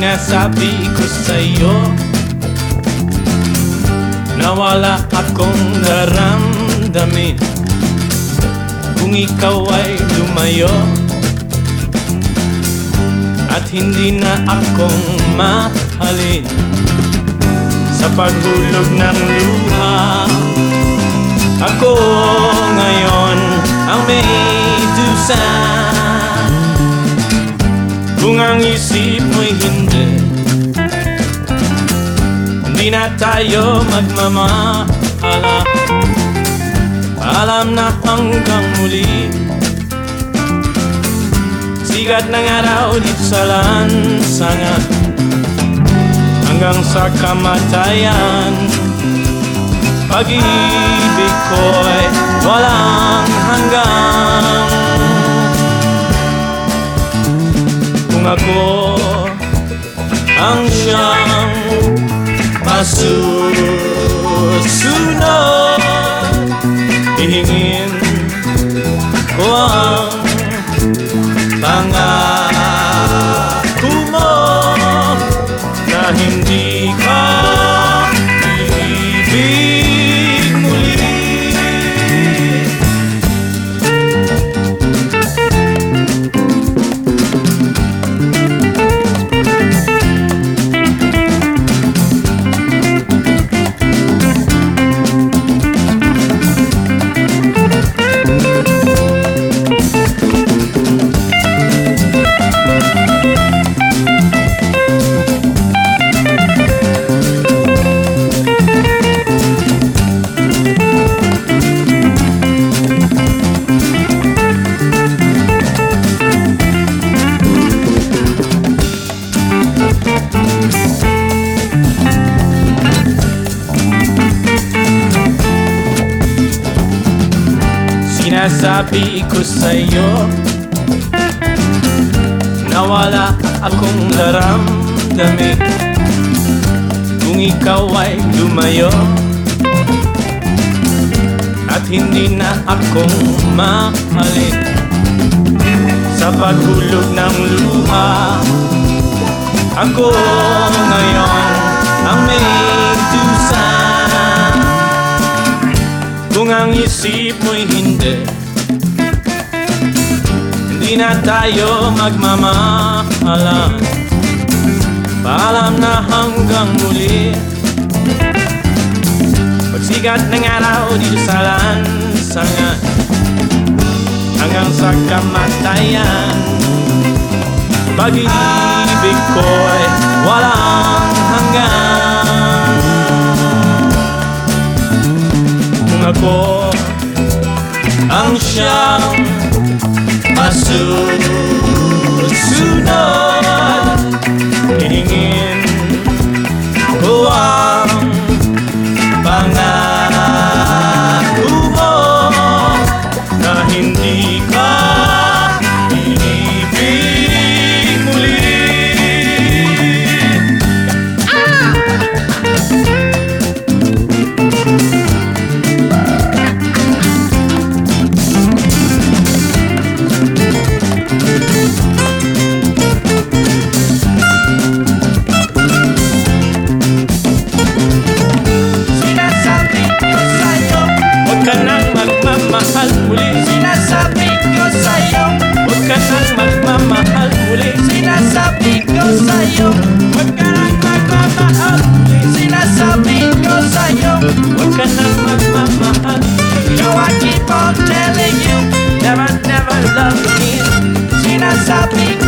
Sinasabi ko sa'yo. Na wala akong naramdamin. Kung ikaw ay lumayo At hindi na akong mahalin Sa paghulog ng luha Ako ngayon ang may dusa. Kung ang isip hindi. Hindi na tayo magmamahala. Alam na hanggang muli. Sigat ng araw dito sa lansangan. Hanggang sa kamatayan. Pag-ibig ko'y walang hanggang Kung ako ang siyang masusunod Sinasabi ko sa'yo Na wala akong naramdamin. Kung ikaw ay lumayo At hindi na akong mahalin Sa paghulog ng luha Ako ngayon ang may kung ang isip mo'y hindi. Hindi na tayo magmamahalan. Paalam na hanggang muli. Pagsigat ng araw dito sa lansangan. Hanggang sa kamatayan. Pag-ibig ko'y walang hanggan ako ang siyang masusunod I keep on telling you, never, never love again. She not stop me.